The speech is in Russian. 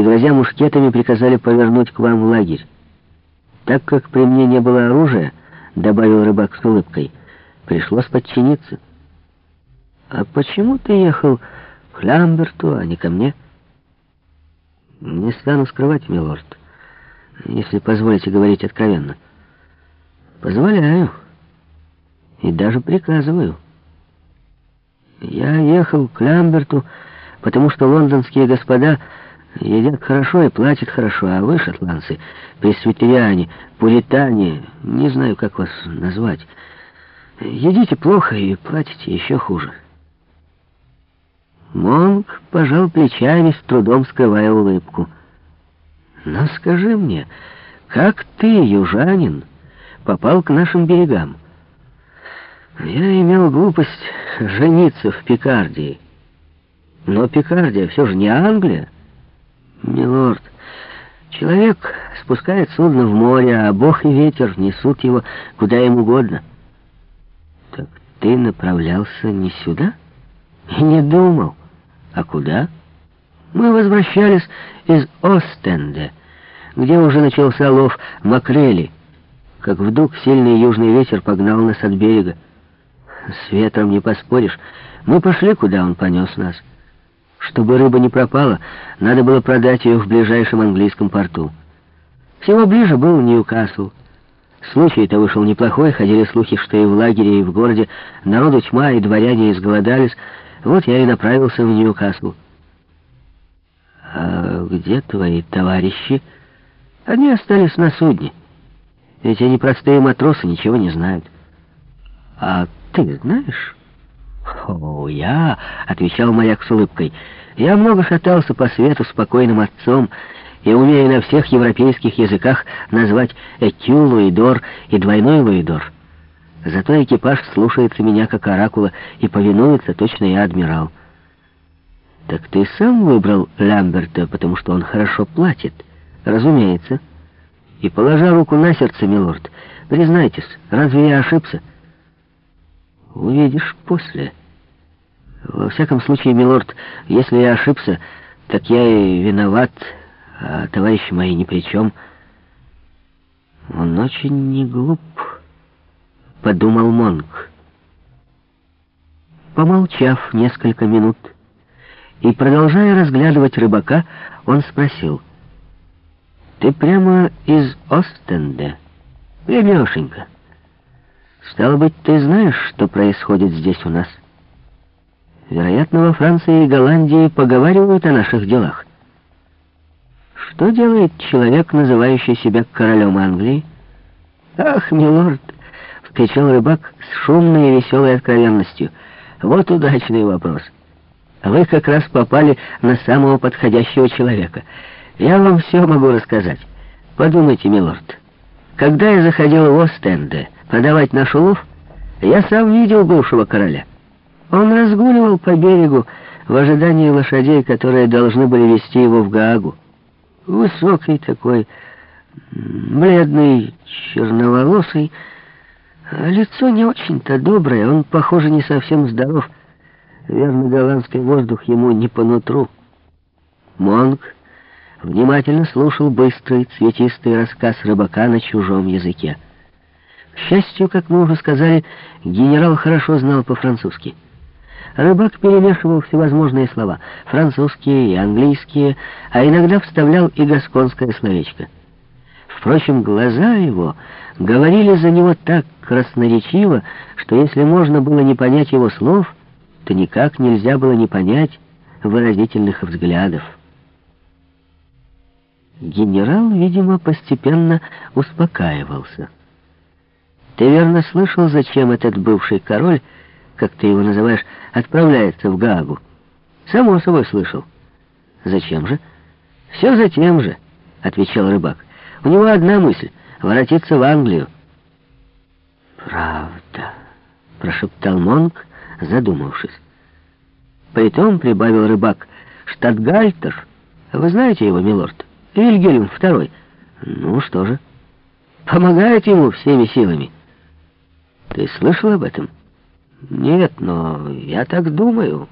и, грозя мушкетами, приказали повернуть к вам в лагерь. Так как при мне не было оружия, — добавил рыбак с улыбкой, — пришлось подчиниться. А почему ты ехал к Ламберту, а не ко мне? Не стану скрывать, милорд, если позволите говорить откровенно. Позволяю и даже приказываю. Я ехал к Ламберту, потому что лондонские господа едят хорошо и платят хорошо, а вы, шотландцы, пресвитериане, пуритане, не знаю, как вас назвать, едите плохо и платите еще хуже. Монг пожал плечами, с трудом скрывая улыбку. «Но скажи мне, как ты, южанин, попал к нашим берегам?» «Я имел глупость жениться в Пикардии. Но Пикардия все же не Англия. Милорд, человек спускает судно в море, а Бог и ветер несут его куда им угодно. Так ты направлялся не сюда? И не думал. А куда? Мы возвращались из Остенде, где уже начался лов макрели, как вдруг сильный южный ветер погнал нас от берега. С ветром не поспоришь. Мы пошли, куда он понес нас. Чтобы рыба не пропала, надо было продать ее в ближайшем английском порту. Всего ближе был Ньюкасл. Случай-то вышел неплохой, ходили слухи, что и в лагере, и в городе народу тьма, и дворяне изголодались. Вот я и направился в Ньюкасл. «А где твои товарищи?» «Они остались на судне. Ведь они простые матросы, ничего не знают». «А ты знаешь?» «О, я!» — отвечал моряк с улыбкой. «Я много шатался по свету спокойным отцом и умею на всех европейских языках назвать «этю луидор» и «двойной луидор». Зато экипаж слушается меня как оракула и повинуется, точно я адмирал. Так ты сам выбрал Ламберта, потому что он хорошо платит? Разумеется. И положа руку на сердце, милорд, признайтесь, разве я ошибся? Увидишь после. Во всяком случае, милорд, если я ошибся, так я и виноват, а товарищи мои ни при чем. Он очень не глуп. — подумал Монг. Помолчав несколько минут и продолжая разглядывать рыбака, он спросил. «Ты прямо из Остенда?» «Прямешенько. Стало быть, ты знаешь, что происходит здесь у нас?» «Вероятно, во Франции и Голландии поговаривают о наших делах. Что делает человек, называющий себя королем Англии?» «Ах, милорд!» — кричал рыбак с шумной и веселой откровенностью. «Вот удачный вопрос. Вы как раз попали на самого подходящего человека. Я вам все могу рассказать. Подумайте, милорд. Когда я заходил в Остенде продавать наш улов, я сам видел бывшего короля. Он разгуливал по берегу в ожидании лошадей, которые должны были вести его в Гаагу. Высокий такой, бледный, черноволосый, Лицо не очень-то доброе, он, похоже, не совсем здоров. Верно, голландский воздух ему не по нутру. Монг внимательно слушал быстрый, цветистый рассказ рыбака на чужом языке. К счастью, как мы уже сказали, генерал хорошо знал по-французски. Рыбак перемешивал всевозможные слова, французские и английские, а иногда вставлял и гасконское словечко — Впрочем, глаза его говорили за него так красноречиво, что если можно было не понять его слов, то никак нельзя было не понять выразительных взглядов. Генерал, видимо, постепенно успокаивался. «Ты верно слышал, зачем этот бывший король, как ты его называешь, отправляется в Гаагу?» «Само собой слышал». «Зачем же?» «Все за тем же», — отвечал рыбак. У него одна мысль — воротиться в Англию. «Правда», — прошептал Монк, задумавшись. Притом, — прибавил рыбак, — штатгальтер. Вы знаете его, милорд? Вильгельм второй. Ну что же, помогает ему всеми силами. Ты слышал об этом? Нет, но я так думаю».